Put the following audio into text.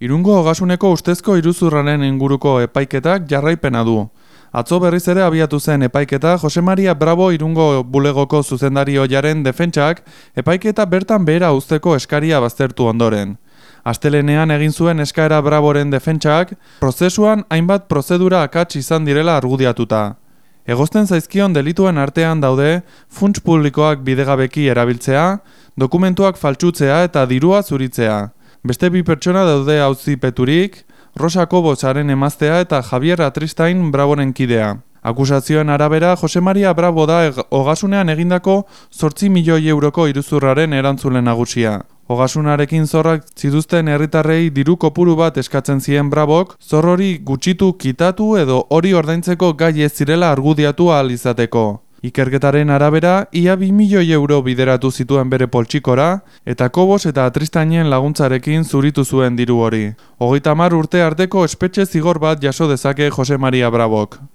Irungo hogasuneko ustezko iruzurraren inguruko epaiketak jarraipena du. Atzo berriz ere abiatu zen epaiketa Jose Maria Bravo Irungo bulegoko zuzendari oiaren defentsak epaiketa bertan behera usteko eskaria baztertu ondoren. Astelenean egin zuen eskaera Bravoren defentsak, prozesuan hainbat prozedura akats izan direla argudiatuta. Egosten zaizkion delituen artean daude, funts publikoak bidegabeki erabiltzea, dokumentuak faltsutzea eta dirua zuritzea. Beste bi pertsona daude auzipeturik, Rosa Kobosaren emaztea eta Javier Atristain Braboren kidea. Akusazioen arabera, Jose Maria Bravo da hogasunean egindako sortzi milioi euroko iruzurraren erantzulen nagusia. Hogasunarekin zorrak zituzten herritarrei diru kopuru bat eskatzen zien Brabok, zorrori gutxitu kitatu edo hori ordaintzeko gai ez zirela argudiatu ahal izateko. Ikerketaren arabera, ia bi milioi euro bideratu zituen bere poltsikora, eta kobos eta atristainen laguntzarekin zuritu zuen diru hori. Hogeita mar urte arteko espetxe zigor bat jaso dezake Jose Maria Brabok.